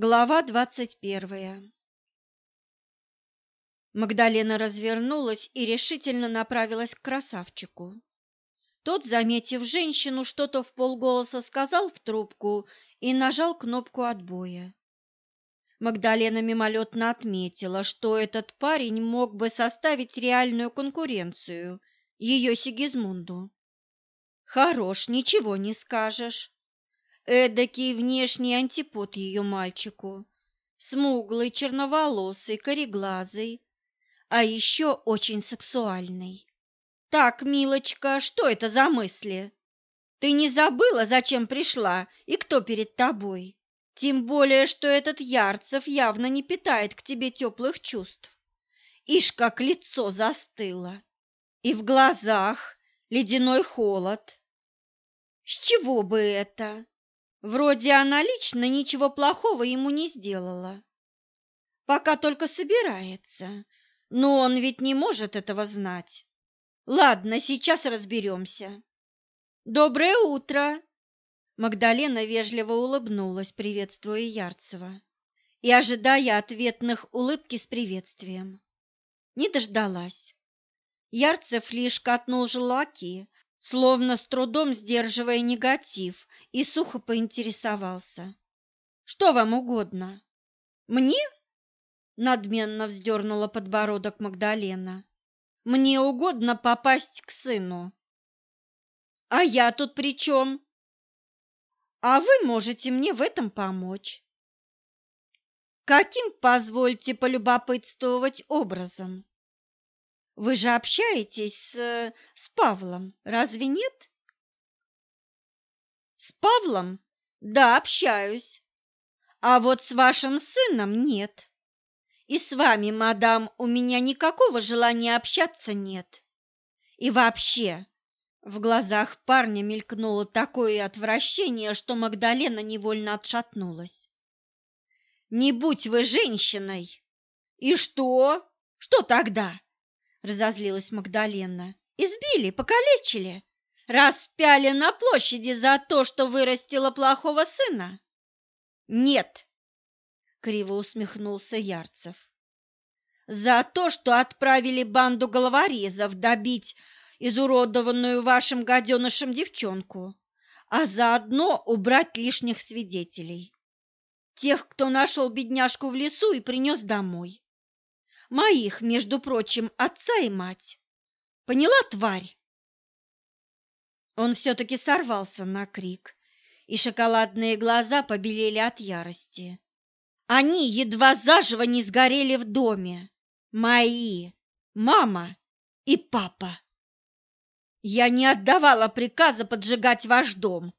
Глава двадцать первая Магдалена развернулась и решительно направилась к красавчику. Тот, заметив женщину, что-то в полголоса сказал в трубку и нажал кнопку отбоя. Магдалена мимолетно отметила, что этот парень мог бы составить реальную конкуренцию ее Сигизмунду. Хорош, ничего не скажешь. Эдакий внешний антипод ее мальчику. Смуглый, черноволосый, кореглазый, а еще очень сексуальный. Так, милочка, что это за мысли? Ты не забыла, зачем пришла и кто перед тобой? Тем более, что этот Ярцев явно не питает к тебе теплых чувств. Ишь, как лицо застыло. И в глазах ледяной холод. С чего бы это? Вроде она лично ничего плохого ему не сделала. Пока только собирается, но он ведь не может этого знать. Ладно, сейчас разберемся. Доброе утро, Магдалена вежливо улыбнулась, приветствуя Ярцева, и ожидая ответных улыбки с приветствием. Не дождалась. Ярцев лишь катнул желаки, словно с трудом сдерживая негатив, и сухо поинтересовался. «Что вам угодно?» «Мне?» — надменно вздернула подбородок Магдалена. «Мне угодно попасть к сыну». «А я тут при чем?» а вы можете мне в этом помочь. Каким, позвольте полюбопытствовать образом? Вы же общаетесь с, с Павлом, разве нет? С Павлом? Да, общаюсь. А вот с вашим сыном нет. И с вами, мадам, у меня никакого желания общаться нет. И вообще, в глазах парня мелькнуло такое отвращение, что Магдалена невольно отшатнулась. «Не будь вы женщиной!» «И что? Что тогда?» — разозлилась Магдалена. «Избили, покалечили, распяли на площади за то, что вырастила плохого сына?» «Нет!» — криво усмехнулся Ярцев. «За то, что отправили банду головорезов добить изуродованную вашим гаденышем девчонку, а заодно убрать лишних свидетелей. Тех, кто нашел бедняжку в лесу и принес домой. Моих, между прочим, отца и мать. Поняла, тварь? Он все-таки сорвался на крик, и шоколадные глаза побелели от ярости. Они едва заживо не сгорели в доме. Мои, мама и папа. Я не отдавала приказа поджигать ваш дом.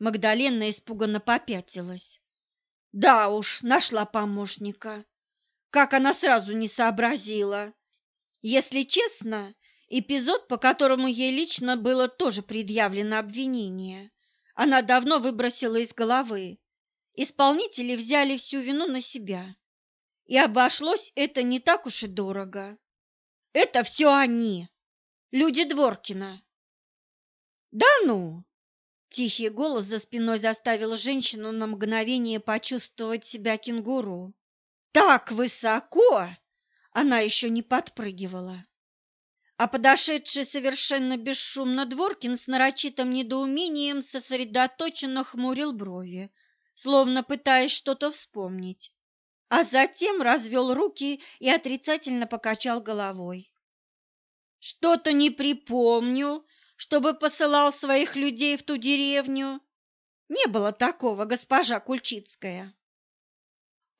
Магдалена испуганно попятилась. Да уж, нашла помощника. Как она сразу не сообразила. Если честно, эпизод, по которому ей лично было тоже предъявлено обвинение, она давно выбросила из головы. Исполнители взяли всю вину на себя. И обошлось это не так уж и дорого. Это все они, Люди Дворкина. Да ну! Тихий голос за спиной заставил женщину на мгновение почувствовать себя кенгуру. Так высоко! Она еще не подпрыгивала. А подошедший совершенно бесшумно Дворкин с нарочитым недоумением сосредоточенно хмурил брови, словно пытаясь что-то вспомнить, а затем развел руки и отрицательно покачал головой. Что-то не припомню, чтобы посылал своих людей в ту деревню. Не было такого, госпожа Кульчицкая.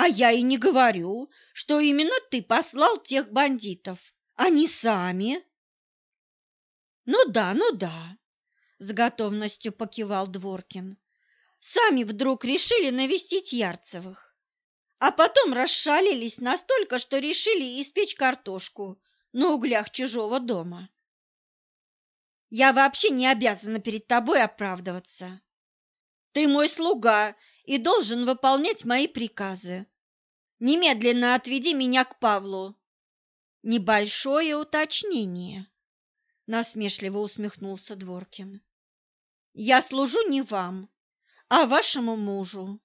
А я и не говорю, что именно ты послал тех бандитов. Они сами. Ну да, ну да, с готовностью покивал Дворкин. Сами вдруг решили навестить Ярцевых. А потом расшалились настолько, что решили испечь картошку на углях чужого дома. Я вообще не обязана перед тобой оправдываться. Ты мой слуга и должен выполнять мои приказы. Немедленно отведи меня к Павлу. Небольшое уточнение, насмешливо усмехнулся Дворкин. Я служу не вам, а вашему мужу.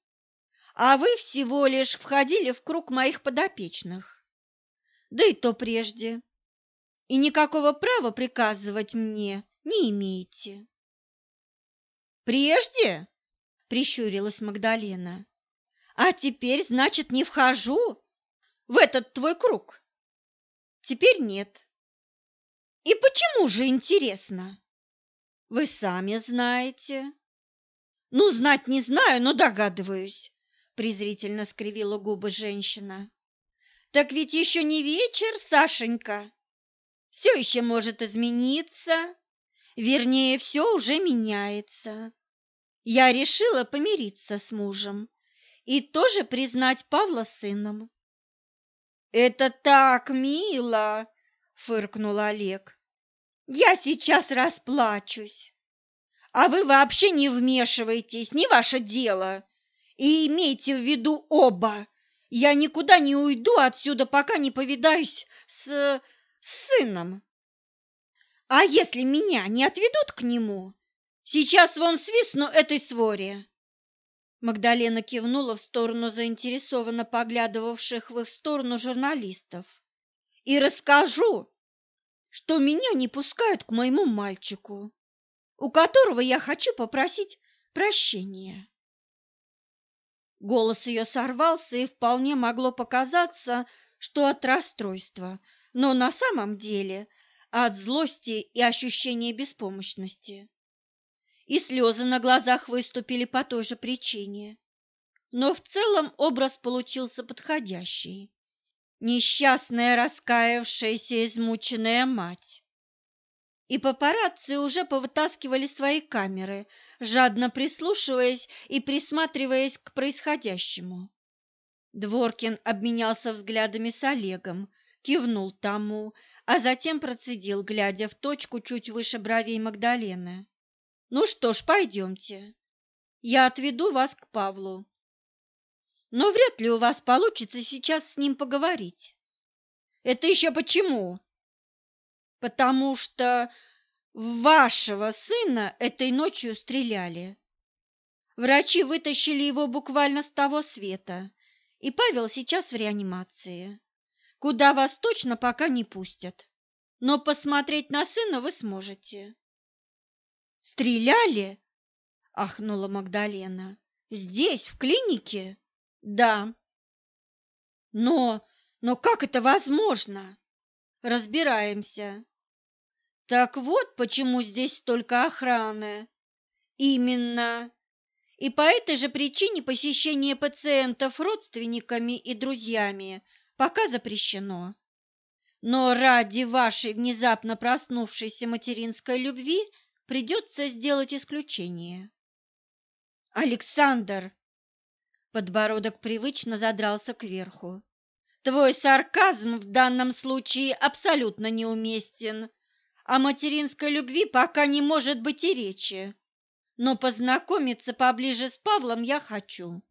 а вы всего лишь входили в круг моих подопечных. Да и то прежде. И никакого права приказывать мне не имеете. Прежде? Прищурилась Магдалена. А теперь, значит, не вхожу в этот твой круг? Теперь нет. И почему же интересно? Вы сами знаете. Ну, знать не знаю, но догадываюсь, презрительно скривила губы женщина. Так ведь еще не вечер, Сашенька. Все еще может измениться. Вернее, все уже меняется. Я решила помириться с мужем и тоже признать Павла сыном. «Это так мило!» – фыркнул Олег. «Я сейчас расплачусь. А вы вообще не вмешивайтесь, не ваше дело. И имейте в виду оба. Я никуда не уйду отсюда, пока не повидаюсь с... с сыном. А если меня не отведут к нему, сейчас вон свистну этой своре. Магдалена кивнула в сторону заинтересованно поглядывавших в их сторону журналистов. «И расскажу, что меня не пускают к моему мальчику, у которого я хочу попросить прощения». Голос ее сорвался, и вполне могло показаться, что от расстройства, но на самом деле от злости и ощущения беспомощности и слезы на глазах выступили по той же причине. Но в целом образ получился подходящий. Несчастная, раскаявшаяся, измученная мать. И папарацци уже повытаскивали свои камеры, жадно прислушиваясь и присматриваясь к происходящему. Дворкин обменялся взглядами с Олегом, кивнул тому, а затем процедил, глядя в точку чуть выше бровей Магдалены. Ну что ж, пойдемте. Я отведу вас к Павлу. Но вряд ли у вас получится сейчас с ним поговорить. Это еще почему? Потому что вашего сына этой ночью стреляли. Врачи вытащили его буквально с того света, и Павел сейчас в реанимации, куда вас точно пока не пустят. Но посмотреть на сына вы сможете. Стреляли? ахнула Магдалена. Здесь, в клинике? Да. Но, но как это возможно? Разбираемся. Так вот, почему здесь столько охраны. Именно. И по этой же причине посещение пациентов родственниками и друзьями пока запрещено. Но ради вашей внезапно проснувшейся материнской любви – придется сделать исключение. Александр, подбородок привычно задрался кверху. Твой сарказм в данном случае абсолютно неуместен. О материнской любви пока не может быть и речи. Но познакомиться поближе с Павлом я хочу.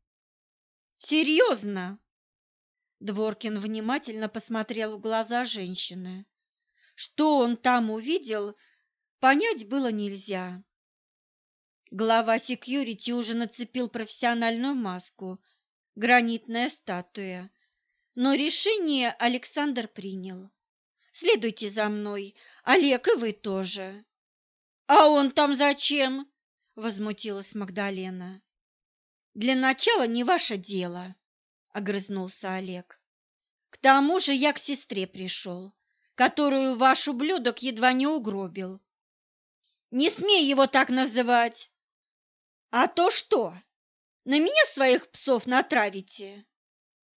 Серьезно? Дворкин внимательно посмотрел в глаза женщины. Что он там увидел, понять было нельзя. Глава секьюрити уже нацепил профессиональную маску, гранитная статуя. Но решение Александр принял. Следуйте за мной, Олег, и вы тоже. А он там зачем? возмутилась Магдалена. Для начала не ваше дело, огрызнулся Олег. К тому же я к сестре пришел, которую ваш ублюдок едва не угробил. Не смей его так называть. А то что? На меня своих псов натравите?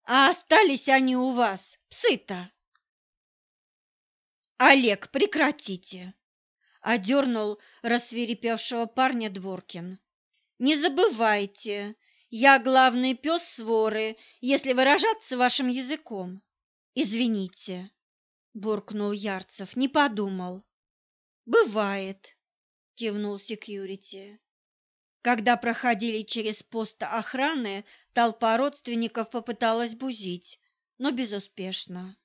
А остались они у вас, псы-то. Олег, прекратите, одернул рассверепевшего парня Дворкин. Не забывайте, я главный пес своры, если выражаться вашим языком. Извините, буркнул Ярцев, не подумал. Бывает кивнул секьюрити. Когда проходили через пост охраны, толпа родственников попыталась бузить, но безуспешно.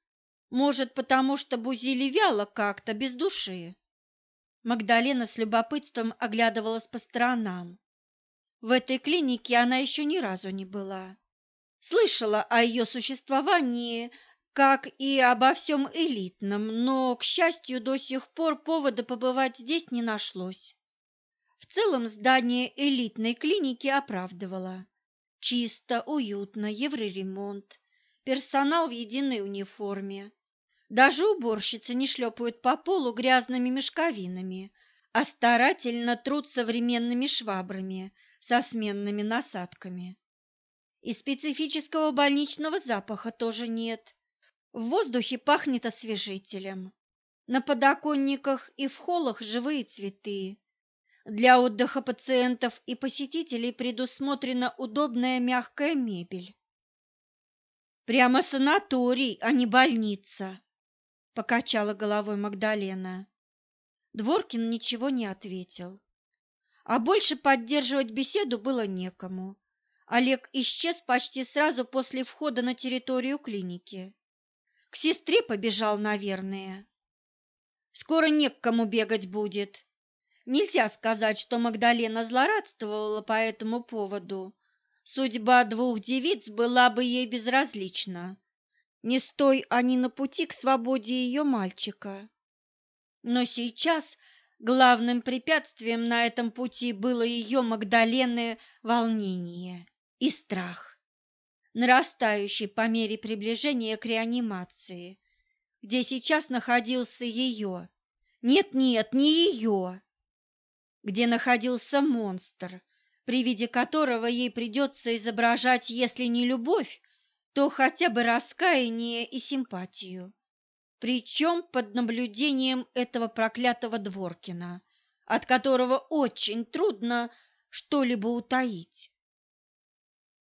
Может, потому что бузили вяло как-то, без души. Магдалена с любопытством оглядывалась по сторонам. В этой клинике она еще ни разу не была. Слышала о ее существовании, как и обо всем элитном, но, к счастью, до сих пор повода побывать здесь не нашлось. В целом здание элитной клиники оправдывало. Чисто, уютно, евроремонт, персонал в единой униформе. Даже уборщицы не шлепают по полу грязными мешковинами, а старательно трут современными швабрами со сменными насадками. И специфического больничного запаха тоже нет. В воздухе пахнет освежителем. На подоконниках и в холлах живые цветы. Для отдыха пациентов и посетителей предусмотрена удобная мягкая мебель. Прямо санаторий, а не больница, покачала головой Магдалена. Дворкин ничего не ответил. А больше поддерживать беседу было некому. Олег исчез почти сразу после входа на территорию клиники. К сестре побежал, наверное. Скоро не к кому бегать будет. Нельзя сказать, что Магдалена злорадствовала по этому поводу. Судьба двух девиц была бы ей безразлична. Не стой они на пути к свободе ее мальчика. Но сейчас главным препятствием на этом пути было ее Магдалены волнение и страх, нарастающий по мере приближения к реанимации, где сейчас находился ее. Нет-нет, не ее, где находился монстр, при виде которого ей придется изображать, если не любовь, то хотя бы раскаяние и симпатию. Причем под наблюдением этого проклятого Дворкина, от которого очень трудно что-либо утаить.